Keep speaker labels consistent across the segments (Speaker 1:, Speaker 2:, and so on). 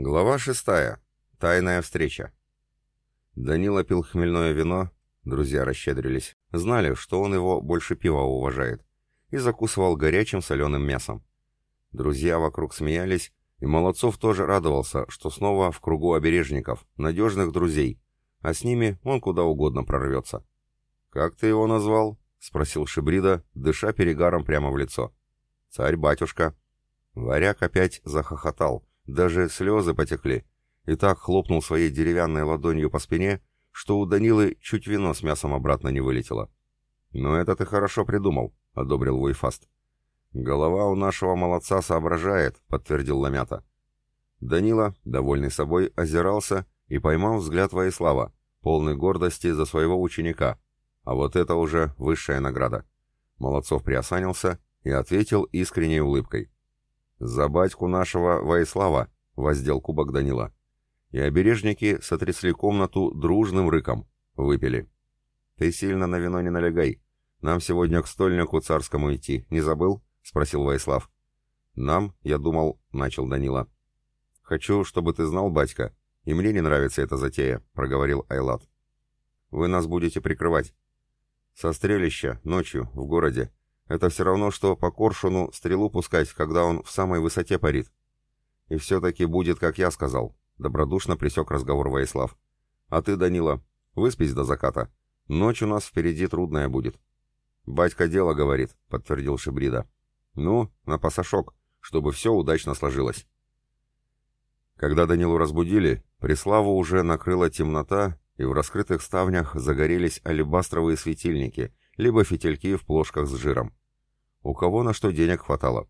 Speaker 1: Глава шестая. Тайная встреча. Данила пил хмельное вино, друзья расщедрились, знали, что он его больше пива уважает, и закусывал горячим соленым мясом. Друзья вокруг смеялись, и Молодцов тоже радовался, что снова в кругу обережников, надежных друзей, а с ними он куда угодно прорвется. «Как ты его назвал?» — спросил Шибрида, дыша перегаром прямо в лицо. «Царь-батюшка». Варяг опять захохотал, даже слезы потекли, и так хлопнул своей деревянной ладонью по спине, что у Данилы чуть вино с мясом обратно не вылетело. «Но это ты хорошо придумал», — одобрил Войфаст. «Голова у нашего молодца соображает», — подтвердил Ламята. Данила, довольный собой, озирался и поймал взгляд Воислава, полный гордости за своего ученика. А вот это уже высшая награда. Молодцов приосанился и ответил искренней улыбкой. «За батьку нашего Воислава!» — воздел кубок Данила. И обережники сотрясли комнату дружным рыком. Выпили. «Ты сильно на вино не налегай. Нам сегодня к стольнику царскому идти. Не забыл?» — спросил Воислав. «Нам, я думал», — начал Данила. «Хочу, чтобы ты знал, батька, и мне не нравится эта затея», — проговорил Айлат. «Вы нас будете прикрывать. Со стрелища, ночью, в городе. Это все равно, что по коршуну стрелу пускать, когда он в самой высоте парит. И все-таки будет, как я сказал, — добродушно присек разговор Воислав. А ты, Данила, выспись до заката. Ночь у нас впереди трудная будет. Батька дело говорит, — подтвердил Шибрида. Ну, на пасашок, чтобы все удачно сложилось. Когда Данилу разбудили, Преславу уже накрыла темнота, и в раскрытых ставнях загорелись алебастровые светильники, либо фитильки в плошках с жиром. У кого на что денег хватало.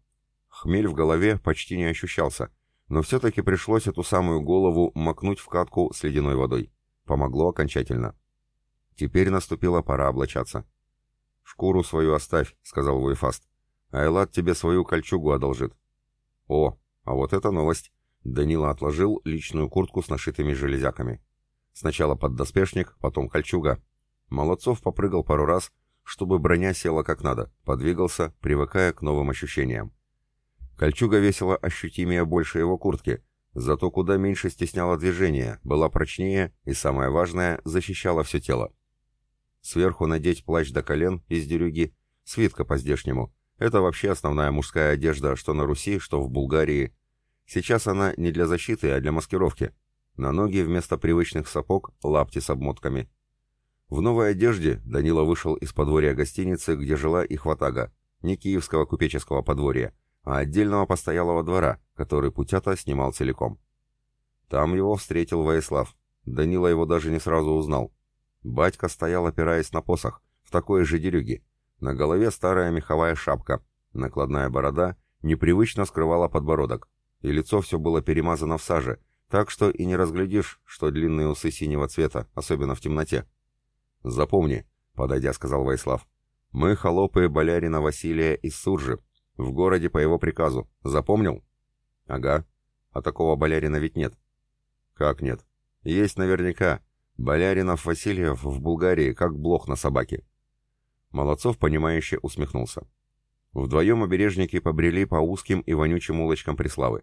Speaker 1: Хмель в голове почти не ощущался, но все-таки пришлось эту самую голову макнуть в катку с ледяной водой. Помогло окончательно. Теперь наступила пора облачаться. «Шкуру свою оставь», — сказал Войфаст. «Айлат тебе свою кольчугу одолжит». «О, а вот это новость!» Данила отложил личную куртку с нашитыми железяками. Сначала поддоспешник, потом кольчуга. Молодцов попрыгал пару раз, чтобы броня села как надо, подвигался, привыкая к новым ощущениям. Кольчуга весила ощутимее больше его куртки, зато куда меньше стесняла движение, была прочнее и, самое важное, защищала все тело. Сверху надеть плащ до колен из дерюги, свитка по-здешнему. Это вообще основная мужская одежда, что на Руси, что в Булгарии. Сейчас она не для защиты, а для маскировки. На ноги вместо привычных сапог лапти с обмотками. В новой одежде Данила вышел из подворья гостиницы, где жила их ватага, не киевского купеческого подворья, а отдельного постоялого двора, который Путята снимал целиком. Там его встретил Воислав. Данила его даже не сразу узнал. Батька стоял, опираясь на посох, в такой же дерюге. На голове старая меховая шапка, накладная борода непривычно скрывала подбородок, и лицо все было перемазано в саже, так что и не разглядишь, что длинные усы синего цвета, особенно в темноте. «Запомни», — подойдя, сказал Вайслав, — «мы холопы болярина Василия из Суржи, в городе по его приказу. Запомнил?» «Ага. А такого болярина ведь нет». «Как нет?» «Есть наверняка. Боляринов Васильев в Булгарии, как блох на собаке». Молодцов, понимающе усмехнулся. Вдвоем обережники побрели по узким и вонючим улочкам Преславы.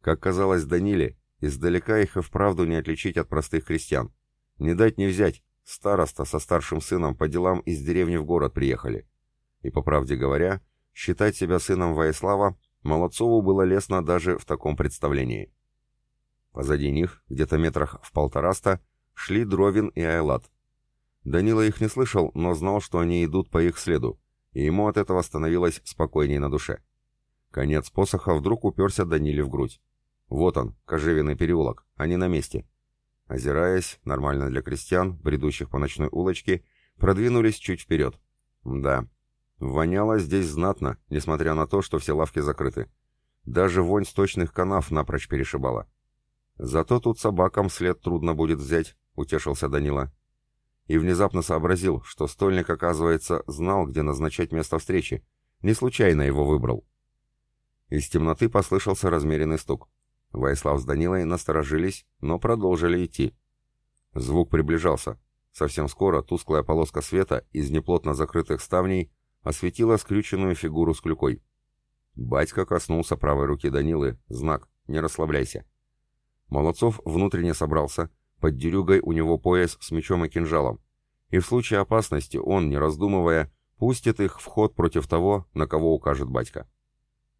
Speaker 1: Как казалось Даниле, издалека их и вправду не отличить от простых крестьян. Не дать не взять, Староста со старшим сыном по делам из деревни в город приехали. И, по правде говоря, считать себя сыном Воислава Молодцову было лестно даже в таком представлении. Позади них, где-то метрах в полтораста, шли Дровин и Айлат. Данила их не слышал, но знал, что они идут по их следу, и ему от этого становилось спокойнее на душе. Конец посоха вдруг уперся Даниле в грудь. Вот он, Кожевиный переулок, они на месте. Озираясь, нормально для крестьян, бредущих по ночной улочке, продвинулись чуть вперед. Да, воняло здесь знатно, несмотря на то, что все лавки закрыты. Даже вонь сточных канав напрочь перешибала. Зато тут собакам след трудно будет взять, утешился Данила. И внезапно сообразил, что стольник, оказывается, знал, где назначать место встречи. Не случайно его выбрал. Из темноты послышался размеренный стук. Ваислав с Данилой насторожились, но продолжили идти. Звук приближался. Совсем скоро тусклая полоска света из неплотно закрытых ставней осветила скрюченную фигуру с клюкой. Батька коснулся правой руки Данилы, знак «Не расслабляйся». Молодцов внутренне собрался, под дерюгой у него пояс с мечом и кинжалом, и в случае опасности он, не раздумывая, пустит их в ход против того, на кого укажет батька.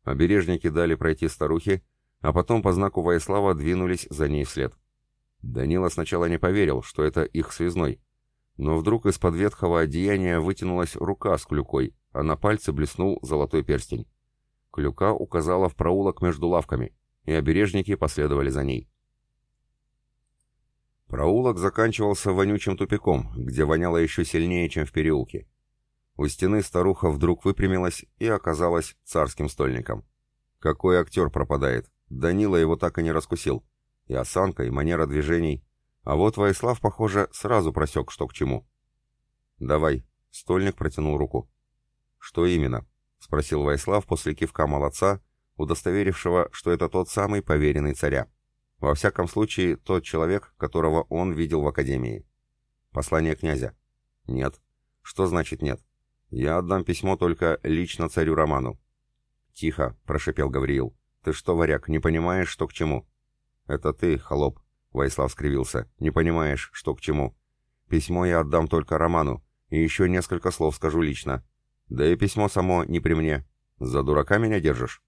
Speaker 1: Обережники дали пройти старухе, а потом по знаку Воислава двинулись за ней вслед. Данила сначала не поверил, что это их связной, но вдруг из-под ветхого одеяния вытянулась рука с клюкой, а на пальце блеснул золотой перстень. Клюка указала в проулок между лавками, и обережники последовали за ней. Проулок заканчивался вонючим тупиком, где воняло еще сильнее, чем в переулке. У стены старуха вдруг выпрямилась и оказалась царским стольником. Какой актер пропадает? Данила его так и не раскусил. И осанка, и манера движений. А вот Ваислав, похоже, сразу просек, что к чему. «Давай», — стольник протянул руку. «Что именно?» — спросил Ваислав после кивка молодца, удостоверившего, что это тот самый поверенный царя. Во всяком случае, тот человек, которого он видел в академии. Послание князя. Нет. Что значит нет? Я отдам письмо только лично царю Роману. Тихо, прошипел Гавриил. Ты что, варяг, не понимаешь, что к чему? Это ты, холоп. Ваислав скривился. Не понимаешь, что к чему. Письмо я отдам только Роману, и еще несколько слов скажу лично. Да и письмо само не при мне. За дурака меня держишь?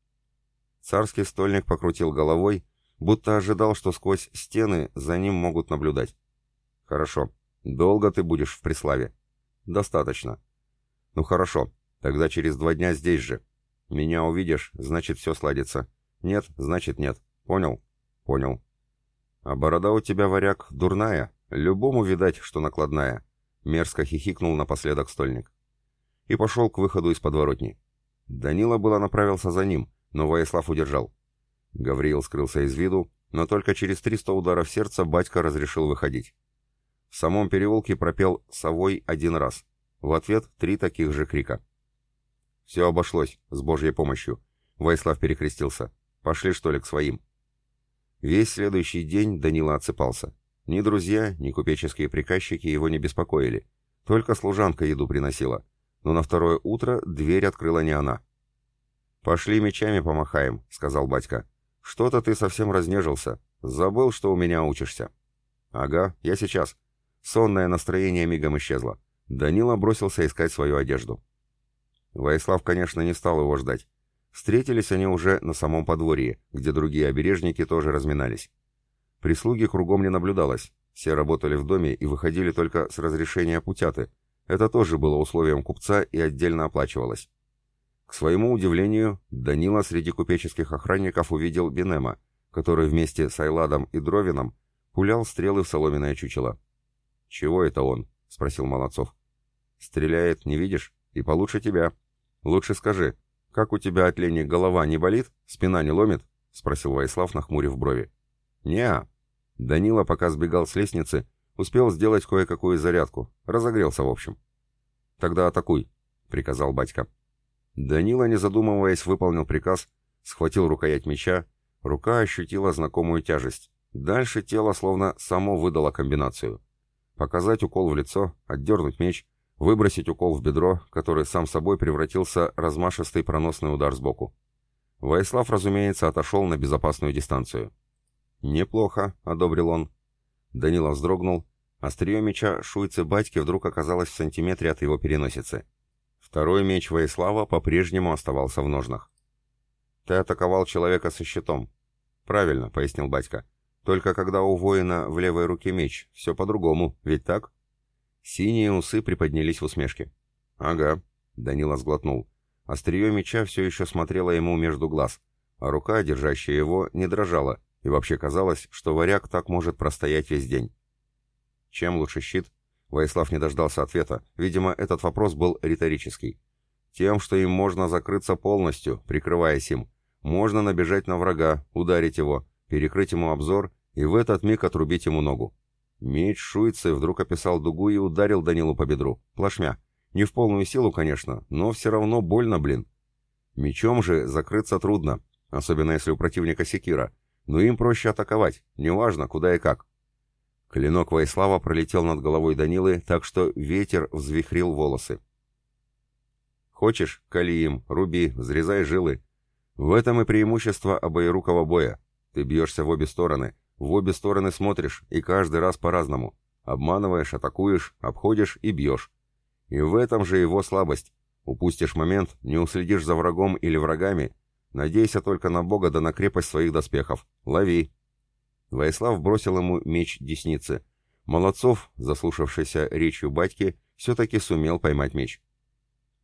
Speaker 1: Царский стольник покрутил головой, будто ожидал, что сквозь стены за ним могут наблюдать. «Хорошо. Долго ты будешь в Преславе?» «Достаточно». «Ну хорошо. Тогда через два дня здесь же. Меня увидишь, значит все сладится. Нет, значит нет. Понял?» «Понял». «А борода у тебя, варяг, дурная. Любому видать, что накладная». Мерзко хихикнул напоследок стольник. И пошел к выходу из подворотни. Данила было направился за ним, но Воислав удержал. Гавриил скрылся из виду, но только через 300 ударов сердца батька разрешил выходить. В самом переулке пропел «Совой» один раз. В ответ три таких же крика. «Все обошлось, с Божьей помощью», — Вайслав перекрестился. «Пошли, что ли, к своим?» Весь следующий день Данила отсыпался. Ни друзья, ни купеческие приказчики его не беспокоили. Только служанка еду приносила. Но на второе утро дверь открыла не она. «Пошли мечами помахаем», — сказал батька. «Что-то ты совсем разнежился. Забыл, что у меня учишься». «Ага, я сейчас». Сонное настроение мигом исчезло. Данила бросился искать свою одежду. Ваислав, конечно, не стал его ждать. Встретились они уже на самом подворье, где другие обережники тоже разминались. Прислуги кругом не наблюдалось. Все работали в доме и выходили только с разрешения путяты. Это тоже было условием купца и отдельно оплачивалось. К своему удивлению, Данила среди купеческих охранников увидел Бенема, который вместе с Айладом и Дровином пулял стрелы в соломенное чучело. «Чего это он?» — спросил Молодцов. «Стреляет, не видишь? И получше тебя. Лучше скажи, как у тебя от лени голова не болит, спина не ломит?» — спросил Ваислав, нахмурив брови. «Не-а». Данила, пока сбегал с лестницы, успел сделать кое-какую зарядку. Разогрелся, в общем. «Тогда атакуй», — приказал батька. Данила, не задумываясь, выполнил приказ, схватил рукоять меча, рука ощутила знакомую тяжесть. Дальше тело словно само выдало комбинацию. Показать укол в лицо, отдернуть меч, выбросить укол в бедро, который сам собой превратился размашистый проносный удар сбоку. Ваислав, разумеется, отошел на безопасную дистанцию. «Неплохо», — одобрил он. Данила вздрогнул. Острие меча шуйцы батьки вдруг оказалось в сантиметре от его переносицы. Второй меч Воислава по-прежнему оставался в ножнах. «Ты атаковал человека со щитом». «Правильно», — пояснил батька. «Только когда у воина в левой руке меч, все по-другому, ведь так?» Синие усы приподнялись в усмешке. «Ага», — Данила сглотнул. Острие меча все еще смотрело ему между глаз, а рука, держащая его, не дрожала, и вообще казалось, что варяг так может простоять весь день. «Чем лучше щит?» Ваислав не дождался ответа. Видимо, этот вопрос был риторический. Тем, что им можно закрыться полностью, прикрываясь им. Можно набежать на врага, ударить его, перекрыть ему обзор и в этот миг отрубить ему ногу. Меч Шуйцы вдруг описал дугу и ударил Данилу по бедру. Плашмя. Не в полную силу, конечно, но все равно больно, блин. Мечом же закрыться трудно, особенно если у противника секира. Но им проще атаковать, неважно, куда и как. Клинок Ваислава пролетел над головой Данилы, так что ветер взвихрил волосы. «Хочешь, кали им, руби, взрезай жилы. В этом и преимущество обоерукого боя. Ты бьешься в обе стороны, В обе стороны смотришь, и каждый раз по-разному. Обманываешь, атакуешь, обходишь и бьешь. И в этом же его слабость. Упустишь момент, не уследишь за врагом или врагами, надейся только на Бога да на крепость своих доспехов. Лови!» Воислав бросил ему меч десницы. Молодцов, заслушавшийся речью батьки, все-таки сумел поймать меч.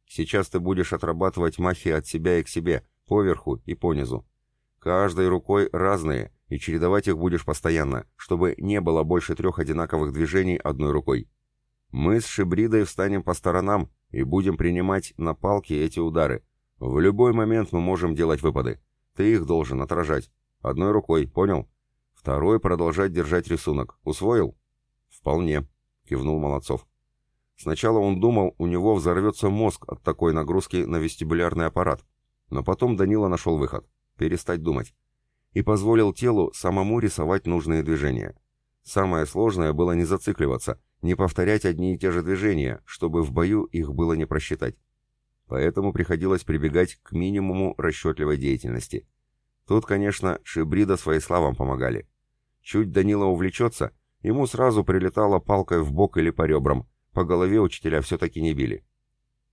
Speaker 1: «Сейчас ты будешь отрабатывать махи от себя и к себе, поверху и понизу. Каждой рукой разные, и чередовать их будешь постоянно, чтобы не было больше трех одинаковых движений одной рукой. Мы с Шибридой встанем по сторонам и будем принимать на палки эти удары. В любой момент мы можем делать выпады. Ты их должен отражать. Одной рукой, понял? Второй продолжать держать рисунок. Усвоил? Вполне, кивнул Молодцов. Сначала он думал, у него взорвется мозг от такой нагрузки на вестибулярный аппарат. Но потом Данила нашел выход. Перестать думать. И позволил телу самому рисовать нужные движения. Самое сложное было не зацикливаться, не повторять одни и те же движения, чтобы в бою их было не просчитать. Поэтому приходилось прибегать к минимуму расчетливой деятельности. Тут, конечно, Шибрида своей славам помогали. Чуть Данила увлечется, ему сразу прилетала палкой в бок или по ребрам, по голове учителя все-таки не били.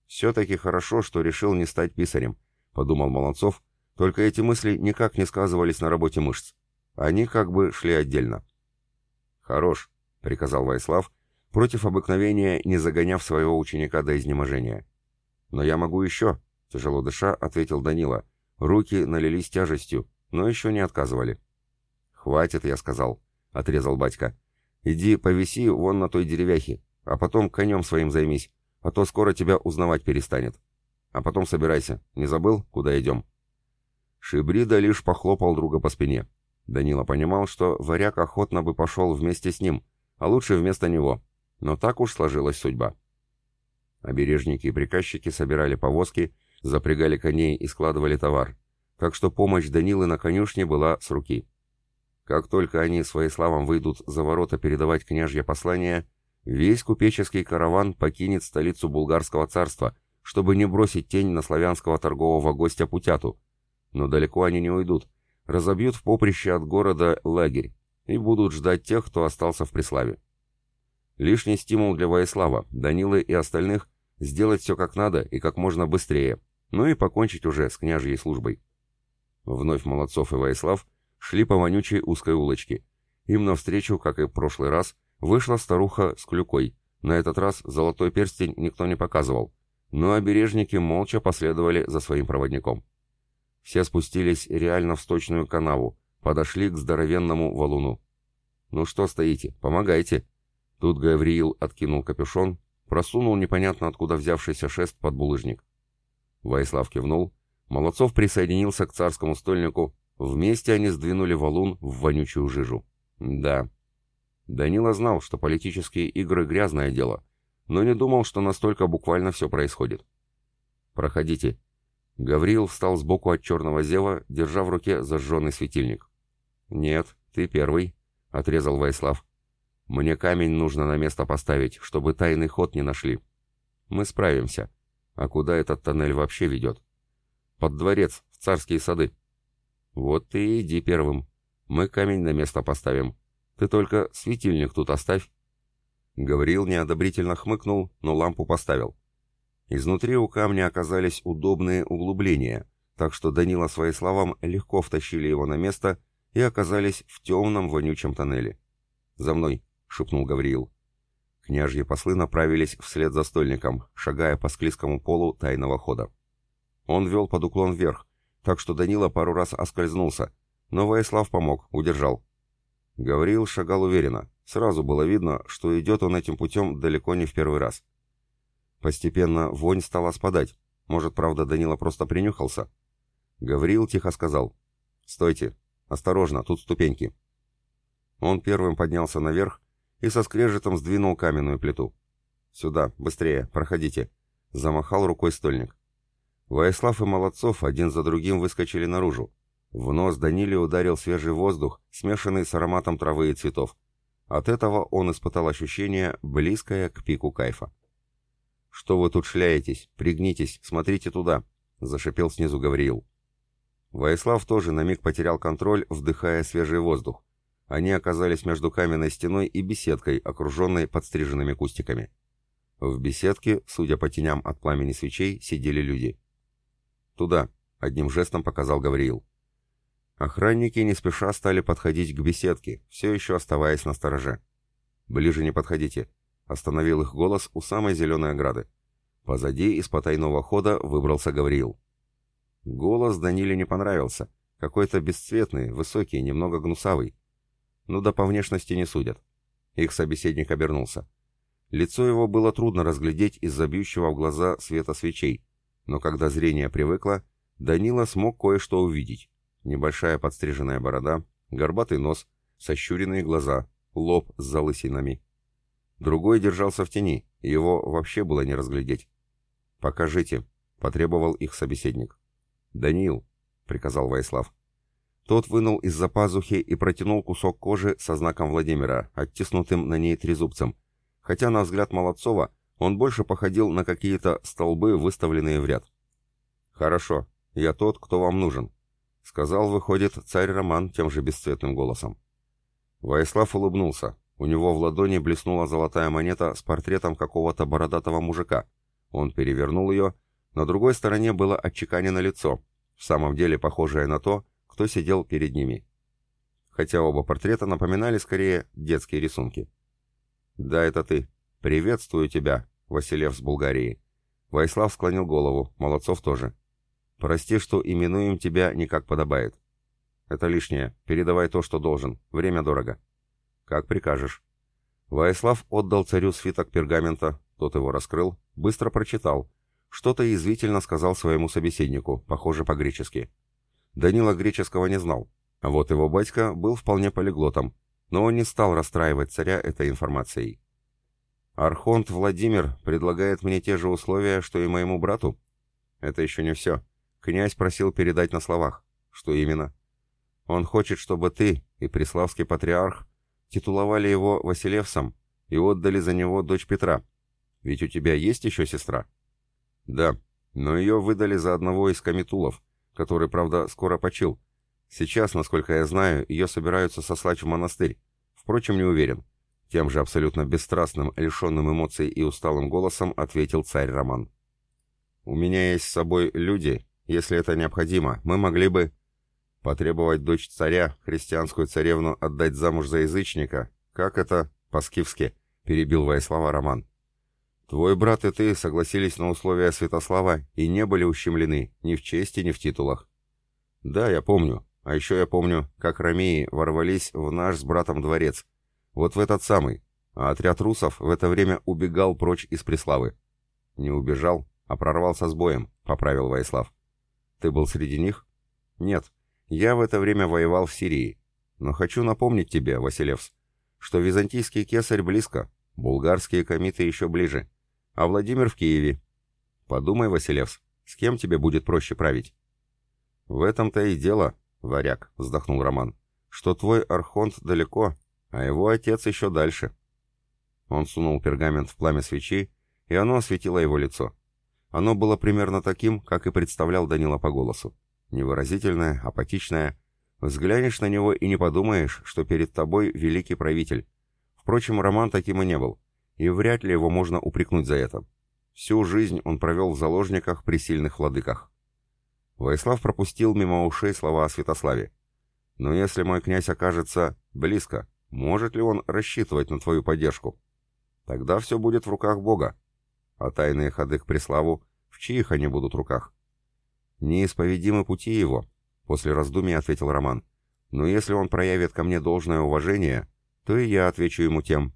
Speaker 1: «Все-таки хорошо, что решил не стать писарем», — подумал Молодцов, только эти мысли никак не сказывались на работе мышц. Они как бы шли отдельно. «Хорош», — приказал Вайслав, против обыкновения не загоняв своего ученика до изнеможения. «Но я могу еще», — тяжело дыша, ответил Данила. Руки налились тяжестью, но еще не отказывали. «Хватит», — я сказал, — отрезал батька. «Иди повиси вон на той деревяхе, а потом конем своим займись, а то скоро тебя узнавать перестанет. А потом собирайся. Не забыл, куда идем?» Шибрида лишь похлопал друга по спине. Данила понимал, что варяг охотно бы пошел вместе с ним, а лучше вместо него. Но так уж сложилась судьба. Обережники и приказчики собирали повозки, запрягали коней и складывали товар, так что помощь Данилы на конюшне была с руки. Как только они своим славам выйдут за ворота передавать княжье послание, весь купеческий караван покинет столицу булгарского царства, чтобы не бросить тень на славянского торгового гостя Путяту. Но далеко они не уйдут, разобьют в поприще от города лагерь и будут ждать тех, кто остался в Преславе. Лишний стимул для Воислава, Данилы и остальных сделать все как надо и как можно быстрее, ну и покончить уже с княжьей службой. Вновь Молодцов и Воислав шли по вонючей узкой улочке. Им навстречу, как и в прошлый раз, вышла старуха с клюкой. На этот раз золотой перстень никто не показывал, но обережники молча последовали за своим проводником. Все спустились реально в сточную канаву, подошли к здоровенному валуну. «Ну что стоите? Помогайте!» Тут Гавриил откинул капюшон, просунул непонятно откуда взявшийся шест под булыжник. Ваислав кивнул, Молодцов присоединился к царскому стольнику, вместе они сдвинули валун в вонючую жижу. Да. Данила знал, что политические игры — грязное дело, но не думал, что настолько буквально все происходит. «Проходите». Гавриил встал сбоку от черного зева, держа в руке зажженный светильник. «Нет, ты первый», — отрезал Ваислав. Мне камень нужно на место поставить, чтобы тайный ход не нашли. Мы справимся. А куда этот тоннель вообще ведет? Под дворец, в царские сады. Вот ты иди первым. Мы камень на место поставим. Ты только светильник тут оставь. Гавриил неодобрительно хмыкнул, но лампу поставил. Изнутри у камня оказались удобные углубления, так что Данила своим словам легко втащили его на место и оказались в темном вонючем тоннеле. «За мной!» шепнул Гавриил. Княжьи послы направились вслед за стольником, шагая по склизкому полу тайного хода. Он вел под уклон вверх, так что Данила пару раз оскользнулся, но Ваислав помог, удержал. Гавриил шагал уверенно. Сразу было видно, что идет он этим путем далеко не в первый раз. Постепенно вонь стала спадать. Может, правда, Данила просто принюхался? Гавриил тихо сказал. «Стойте! Осторожно, тут ступеньки!» Он первым поднялся наверх и со скрежетом сдвинул каменную плиту. «Сюда, быстрее, проходите!» — замахал рукой стольник. Воислав и Молодцов один за другим выскочили наружу. В нос Даниле ударил свежий воздух, смешанный с ароматом травы и цветов. От этого он испытал ощущение, близкое к пику кайфа. «Что вы тут шляетесь? Пригнитесь, смотрите туда!» — зашипел снизу Гавриил. Воислав тоже на миг потерял контроль, вдыхая свежий воздух. они оказались между каменной стеной и беседкой, окруженной подстриженными кустиками. В беседке, судя по теням от пламени свечей, сидели люди. «Туда», — одним жестом показал Гавриил. Охранники не спеша стали подходить к беседке, все еще оставаясь на стороже. «Ближе не подходите», — остановил их голос у самой зеленой ограды. Позади из потайного хода выбрался Гавриил. Голос Даниле не понравился. Какой-то бесцветный, высокий, немного гнусавый. Ну да по внешности не судят. Их собеседник обернулся. Лицо его было трудно разглядеть из-за бьющего в глаза света свечей, но когда зрение привыкло, Данила смог кое-что увидеть. Небольшая подстриженная борода, горбатый нос, сощуренные глаза, лоб с залысинами. Другой держался в тени, его вообще было не разглядеть. «Покажите», — потребовал их собеседник. «Даниил», — приказал Вайслав. Тот вынул из-за пазухи и протянул кусок кожи со знаком Владимира, оттиснутым на ней трезубцем, хотя на взгляд Молодцова он больше походил на какие-то столбы, выставленные в ряд. «Хорошо, я тот, кто вам нужен», — сказал, выходит, царь Роман тем же бесцветным голосом. Ваислав улыбнулся. У него в ладони блеснула золотая монета с портретом какого-то бородатого мужика. Он перевернул ее. На другой стороне было отчеканено лицо, в самом деле похожее на то, кто сидел перед ними. Хотя оба портрета напоминали скорее детские рисунки. «Да, это ты. Приветствую тебя, Василев с Булгарии». Вайслав склонил голову, Молодцов тоже. «Прости, что именуем тебя не как подобает. Это лишнее. Передавай то, что должен. Время дорого». «Как прикажешь». Ваислав отдал царю свиток пергамента, тот его раскрыл, быстро прочитал. Что-то язвительно сказал своему собеседнику, похоже по-гречески. Данила греческого не знал, а вот его батька был вполне полиглотом, но он не стал расстраивать царя этой информацией. «Архонт Владимир предлагает мне те же условия, что и моему брату?» «Это еще не все. Князь просил передать на словах. Что именно?» «Он хочет, чтобы ты и Преславский патриарх титуловали его Василевсом и отдали за него дочь Петра. Ведь у тебя есть еще сестра?» «Да, но ее выдали за одного из комитулов, который, правда, скоро почил, Сейчас, насколько я знаю, ее собираются сослать в монастырь. Впрочем, не уверен. Тем же абсолютно бесстрастным, лишенным эмоций и усталым голосом ответил царь Роман. «У меня есть с собой люди. Если это необходимо, мы могли бы...» «Потребовать дочь царя, христианскую царевну, отдать замуж за язычника? Как это? По-скифски?» — перебил Ваислава Роман. «Твой брат и ты согласились на условия Святослава и не были ущемлены ни в чести, ни в титулах». «Да, я помню. А еще я помню, как ромеи ворвались в наш с братом дворец. Вот в этот самый. А отряд русов в это время убегал прочь из Преславы. Не убежал, а прорвался с боем, поправил Ваислав. Ты был среди них? Нет. Я в это время воевал в Сирии. Но хочу напомнить тебе, Василевс, что византийский кесарь близко, булгарские комиты еще ближе, а Владимир в Киеве. Подумай, Василевс, с кем тебе будет проще править? В этом-то и дело, «Варяг», — вздохнул Роман, — «что твой архонт далеко, а его отец еще дальше». Он сунул пергамент в пламя свечи, и оно осветило его лицо. Оно было примерно таким, как и представлял Данила по голосу. Невыразительное, апатичное. Взглянешь на него и не подумаешь, что перед тобой великий правитель. Впрочем, Роман таким и не был, и вряд ли его можно упрекнуть за это. Всю жизнь он провел в заложниках при сильных владыках. Ваислав пропустил мимо ушей слова о Святославе. «Но если мой князь окажется близко, может ли он рассчитывать на твою поддержку? Тогда все будет в руках Бога. А тайные ходы к Преславу, в чьих они будут руках?» «Неисповедимы пути его», — после раздумий ответил Роман. «Но если он проявит ко мне должное уважение, то и я отвечу ему тем.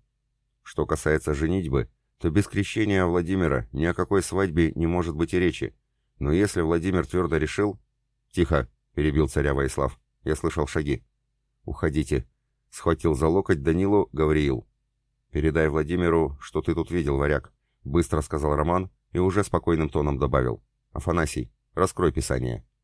Speaker 1: Что касается женитьбы, то без крещения Владимира ни о какой свадьбе не может быть и речи, но если Владимир твердо решил... «Тихо!» — перебил царя Ваислав. «Я слышал шаги». «Уходите!» — схватил за локоть Данилу Гавриил. «Передай Владимиру, что ты тут видел, варяг», — быстро сказал Роман и уже спокойным тоном добавил. «Афанасий, раскрой Писание».